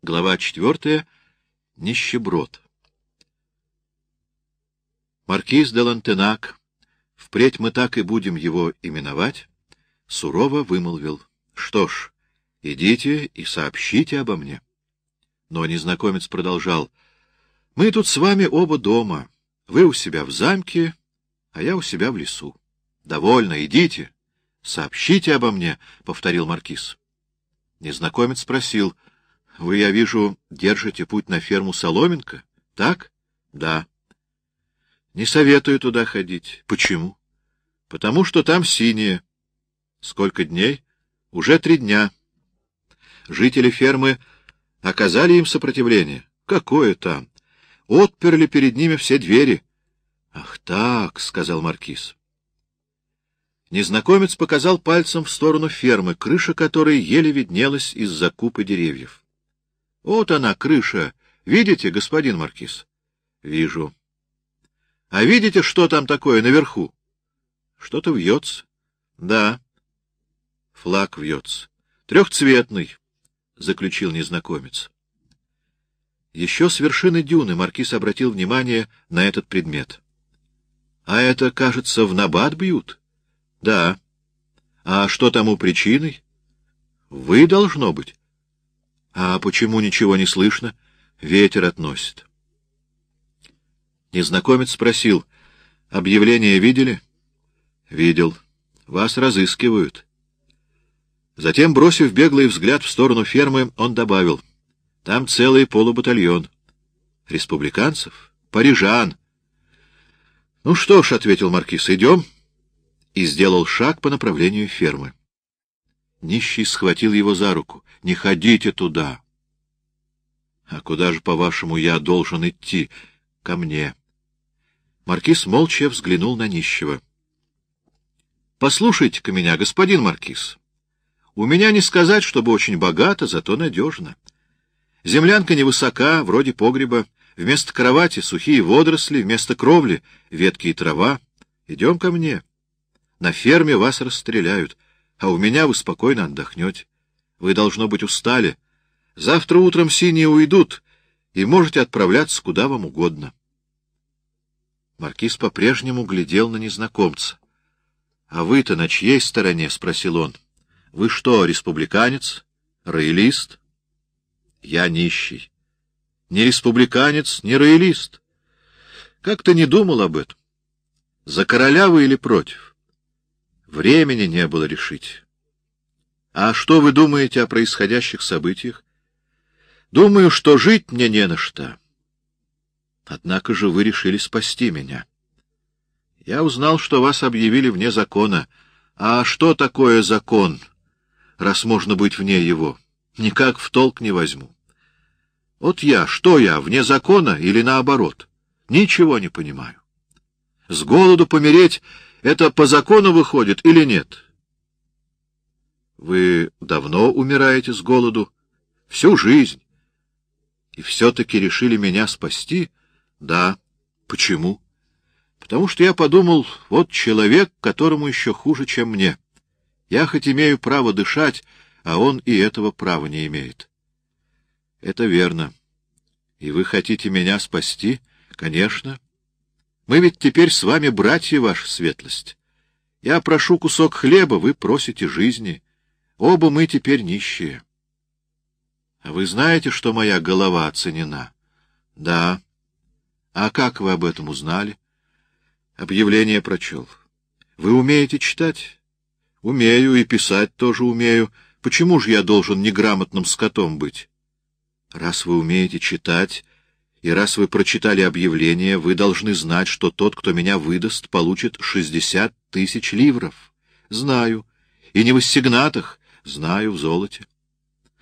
Глава четвертая. Нищеброд. Маркиз де Лантенак, впредь мы так и будем его именовать, сурово вымолвил. Что ж, идите и сообщите обо мне. Но незнакомец продолжал. Мы тут с вами оба дома. Вы у себя в замке, а я у себя в лесу. Довольно, идите. Сообщите обо мне, — повторил маркиз. Незнакомец спросил. — Вы, я вижу, держите путь на ферму Соломенко? Так? — Да. — Не советую туда ходить. — Почему? — Потому что там синие. — Сколько дней? — Уже три дня. Жители фермы оказали им сопротивление. — Какое там? Отперли перед ними все двери. — Ах так, — сказал маркиз. Незнакомец показал пальцем в сторону фермы, крыша которой еле виднелась из-за купы деревьев. — Вот она, крыша. Видите, господин маркиз? — Вижу. — А видите, что там такое наверху? — Что-то вьется. — Да. Флаг вьется. — Трехцветный, — заключил незнакомец. Еще с вершины дюны маркиз обратил внимание на этот предмет. — А это, кажется, в набат бьют? — Да. — А что тому причиной? — Вы, должно быть. — А почему ничего не слышно? Ветер относит. Незнакомец спросил. — Объявление видели? — Видел. Вас разыскивают. Затем, бросив беглый взгляд в сторону фермы, он добавил — там целый полубатальон. Республиканцев? Парижан. — Ну что ж, — ответил маркиз, — идем. И сделал шаг по направлению фермы. Нищий схватил его за руку. — Не ходите туда. — А куда же, по-вашему, я должен идти? — Ко мне. Маркиз молча взглянул на нищего. — Послушайте-ка меня, господин маркиз. У меня не сказать, чтобы очень богато, зато надежно. — Землянка невысока, вроде погреба. Вместо кровати сухие водоросли, вместо кровли ветки и трава. Идем ко мне. На ферме вас расстреляют, а у меня вы спокойно отдохнете. Вы, должно быть, устали. Завтра утром синие уйдут, и можете отправляться куда вам угодно. Маркиз по-прежнему глядел на незнакомца. — А вы-то на чьей стороне? — спросил он. — Вы что, республиканец? Роялист? Я нищий. Ни республиканец, ни роялист. Как-то не думал об этом. За короля вы или против? Времени не было решить. А что вы думаете о происходящих событиях? Думаю, что жить мне не на что. Однако же вы решили спасти меня. Я узнал, что вас объявили вне закона. А что такое закон, раз можно быть вне его? — Никак в толк не возьму. Вот я, что я, вне закона или наоборот? Ничего не понимаю. С голоду помереть — это по закону выходит или нет? Вы давно умираете с голоду? Всю жизнь. И все-таки решили меня спасти? Да. Почему? Потому что я подумал, вот человек, которому еще хуже, чем мне. Я хоть имею право дышать, а он и этого права не имеет. — Это верно. И вы хотите меня спасти? Конечно. Мы ведь теперь с вами братья, ваша светлость. Я прошу кусок хлеба, вы просите жизни. Оба мы теперь нищие. А вы знаете, что моя голова оценена? Да. А как вы об этом узнали? Объявление прочел. Вы умеете читать? Умею и писать тоже умею. Почему же я должен неграмотным скотом быть? Раз вы умеете читать, и раз вы прочитали объявление, вы должны знать, что тот, кто меня выдаст, получит шестьдесят тысяч ливров. Знаю. И не в ассигнатах, знаю, в золоте.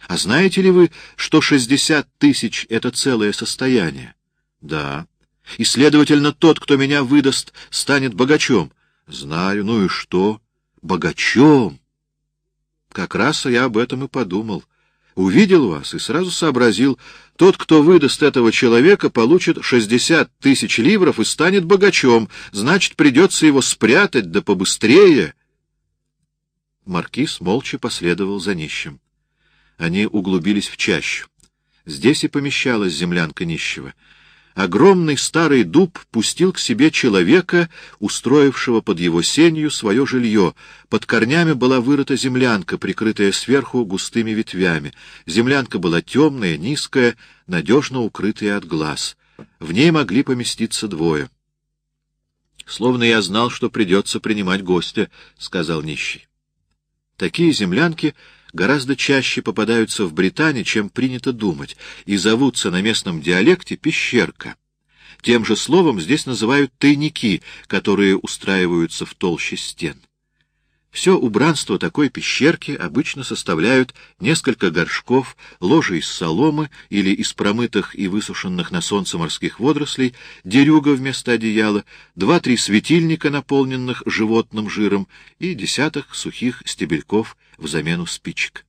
А знаете ли вы, что шестьдесят тысяч — это целое состояние? Да. И, следовательно, тот, кто меня выдаст, станет богачом. Знаю. Ну и что? Богачом. Как раз я об этом и подумал. Увидел вас и сразу сообразил, тот, кто выдаст этого человека, получит шестьдесят тысяч ливров и станет богачом, значит, придется его спрятать, да побыстрее. Маркиз молча последовал за нищим. Они углубились в чащу. Здесь и помещалась землянка нищего. Огромный старый дуб пустил к себе человека, устроившего под его сенью свое жилье. Под корнями была вырыта землянка, прикрытая сверху густыми ветвями. Землянка была темная, низкая, надежно укрытая от глаз. В ней могли поместиться двое. — Словно я знал, что придется принимать гостя, — сказал нищий. Такие землянки гораздо чаще попадаются в Британии, чем принято думать, и зовутся на местном диалекте «пещерка». Тем же словом здесь называют тайники, которые устраиваются в толще стен. Все убранство такой пещерки обычно составляют несколько горшков, ложе из соломы или из промытых и высушенных на солнце морских водорослей, дерюга вместо одеяла, два-три светильника, наполненных животным жиром, и десяток сухих стебельков в замену спичек.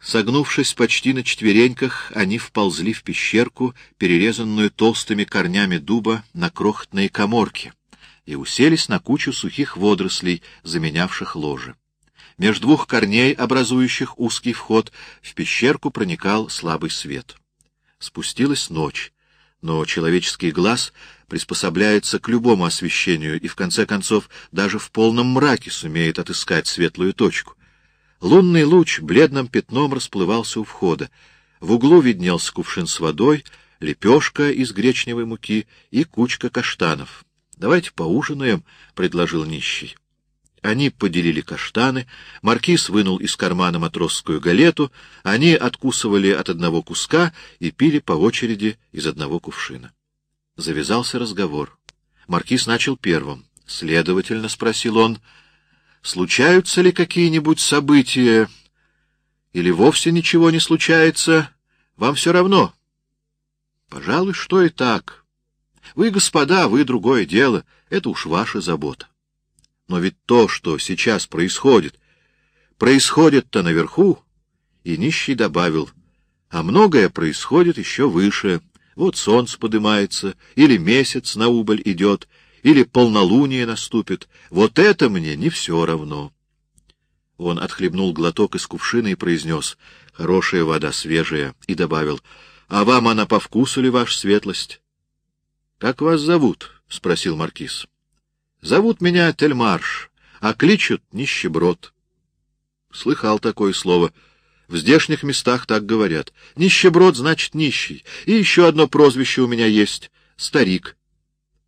Согнувшись почти на четвереньках, они вползли в пещерку, перерезанную толстыми корнями дуба на крохотные коморки — и уселись на кучу сухих водорослей, заменявших ложе. Меж двух корней, образующих узкий вход, в пещерку проникал слабый свет. Спустилась ночь, но человеческий глаз приспособляется к любому освещению и, в конце концов, даже в полном мраке сумеет отыскать светлую точку. Лунный луч бледным пятном расплывался у входа. В углу виднелся кувшин с водой, лепешка из гречневой муки и кучка каштанов. Давайте поужинаем, — предложил нищий. Они поделили каштаны, маркиз вынул из кармана матросскую галету, они откусывали от одного куска и пили по очереди из одного кувшина. Завязался разговор. Маркиз начал первым. Следовательно, — спросил он, — случаются ли какие-нибудь события, или вовсе ничего не случается, вам все равно? — Пожалуй, что и так, — вы, господа, вы другое дело, это уж ваша забота. Но ведь то, что сейчас происходит, происходит-то наверху, и нищий добавил, а многое происходит еще выше. Вот солнце поднимается, или месяц на убыль идет, или полнолуние наступит. Вот это мне не все равно. Он отхлебнул глоток из кувшина и произнес «Хорошая вода, свежая», и добавил «А вам она по вкусу ли, ваша светлость?» Как вас зовут? — спросил маркиз. — Зовут меня Тельмарш, а кличут Нищеброд. Слыхал такое слово. В здешних местах так говорят. Нищеброд значит нищий. И еще одно прозвище у меня есть — старик.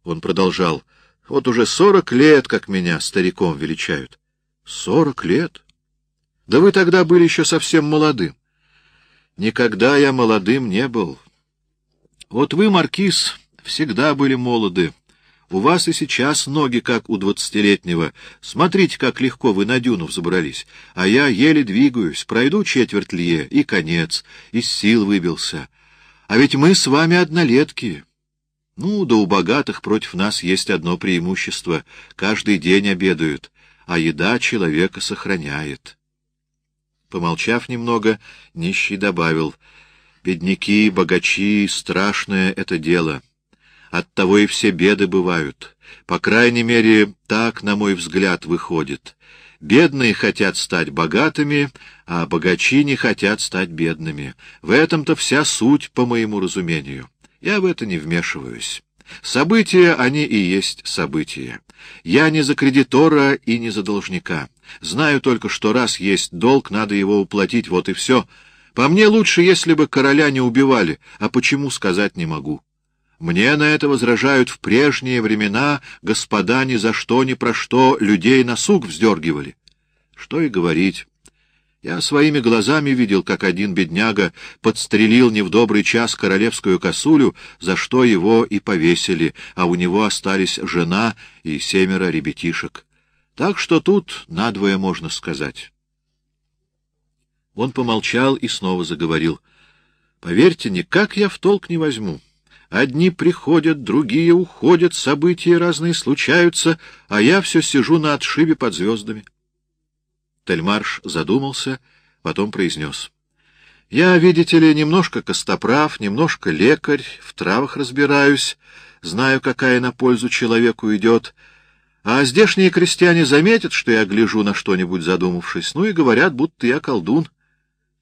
Он продолжал. Вот уже сорок лет, как меня стариком величают. Сорок лет? Да вы тогда были еще совсем молодым. Никогда я молодым не был. Вот вы, маркиз, всегда были молоды. У вас и сейчас ноги, как у двадцатилетнего. Смотрите, как легко вы на дюну взобрались. А я еле двигаюсь, пройду четверть лье, и конец, из сил выбился. А ведь мы с вами однолетки. Ну, да у богатых против нас есть одно преимущество. Каждый день обедают, а еда человека сохраняет. Помолчав немного, нищий добавил, «Бедняки, богачи, страшное это дело». Оттого и все беды бывают. По крайней мере, так, на мой взгляд, выходит. Бедные хотят стать богатыми, а богачи не хотят стать бедными. В этом-то вся суть, по моему разумению. Я в это не вмешиваюсь. События, они и есть события. Я не за кредитора и не за должника. Знаю только, что раз есть долг, надо его уплатить, вот и все. По мне лучше, если бы короля не убивали, а почему, сказать не могу. Мне на это возражают в прежние времена господа ни за что ни про что людей на сук вздергивали. Что и говорить. Я своими глазами видел, как один бедняга подстрелил не в добрый час королевскую косулю, за что его и повесили, а у него остались жена и семеро ребятишек. Так что тут надвое можно сказать. Он помолчал и снова заговорил. — Поверьте, никак я в толк не возьму. Одни приходят, другие уходят, события разные случаются, а я все сижу на отшибе под звездами. Тельмарш задумался, потом произнес. — Я, видите ли, немножко костоправ, немножко лекарь, в травах разбираюсь, знаю, какая на пользу человеку идет, а здешние крестьяне заметят, что я гляжу на что-нибудь задумавшись, ну и говорят, будто я колдун.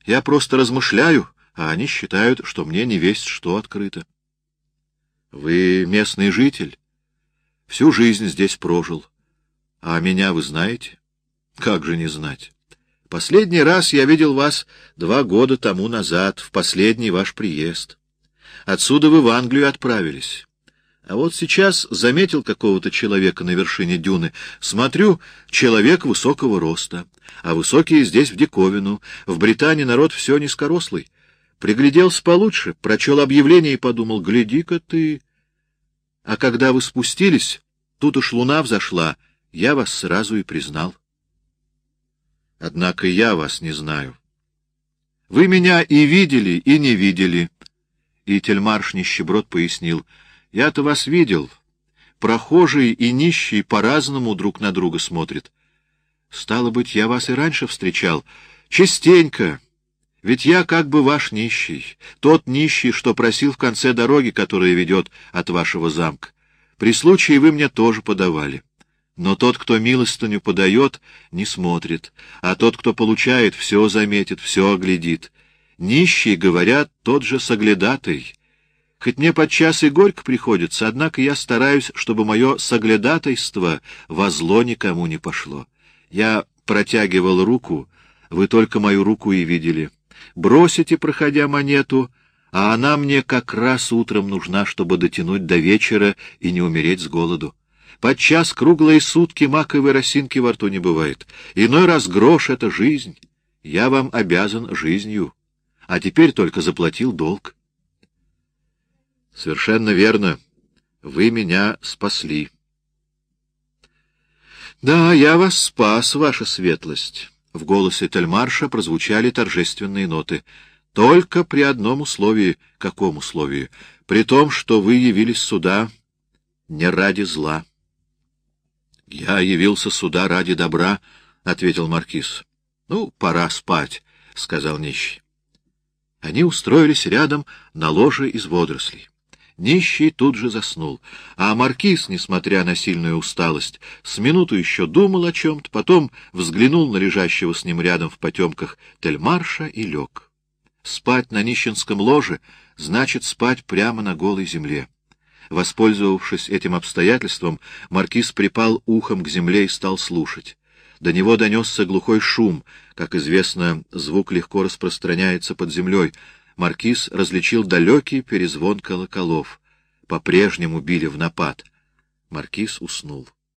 Я просто размышляю, а они считают, что мне не весть что открыто. Вы местный житель, всю жизнь здесь прожил. А меня вы знаете? Как же не знать? Последний раз я видел вас два года тому назад, в последний ваш приезд. Отсюда вы в Англию отправились. А вот сейчас заметил какого-то человека на вершине дюны. Смотрю, человек высокого роста. А высокие здесь в диковину. В Британии народ все низкорослый. Пригляделся получше, прочел объявление и подумал, гляди-ка ты. А когда вы спустились, тут уж луна взошла, я вас сразу и признал. Однако я вас не знаю. Вы меня и видели, и не видели. И Тельмарш нищеброд пояснил — я-то вас видел. Прохожие и нищие по-разному друг на друга смотрят. Стало быть, я вас и раньше встречал. Частенько. Ведь я как бы ваш нищий. Тот нищий, что просил в конце дороги, которая ведет от вашего замка. При случае вы мне тоже подавали. Но тот, кто милостыню подает, не смотрит, а тот, кто получает, все заметит, все оглядит. Нищий, говорят, тот же соглядатый. Хоть мне подчас и горько приходится, однако я стараюсь, чтобы мое соглядатайство во зло никому не пошло. Я протягивал руку, вы только мою руку и видели. Бросите, проходя монету, а она мне как раз утром нужна, чтобы дотянуть до вечера и не умереть с голоду. Подчас круглые сутки маковой росинки во рту не бывает. Иной раз грош — это жизнь. Я вам обязан жизнью. А теперь только заплатил долг. — Совершенно верно. Вы меня спасли. — Да, я вас спас, ваша светлость. В голосе Тельмарша прозвучали торжественные ноты. Только при одном условии. Каком условии? При том, что вы явились сюда не ради зла. — Я явился сюда ради добра, — ответил Маркиз. — Ну, пора спать, — сказал нищий. Они устроились рядом на ложе из водорослей. Нищий тут же заснул, а маркиз, несмотря на сильную усталость, с минуту еще думал о чем-то, потом взглянул на лежащего с ним рядом в потемках Тельмарша и лег. Спать на нищенском ложе значит спать прямо на голой земле. Воспользовавшись этим обстоятельством, маркиз припал ухом к земле и стал слушать. До него донесся глухой шум. Как известно, звук легко распространяется под землей — маркиз различил далекий перезвон колоколов. По-прежнему били в напад. Маркиз уснул.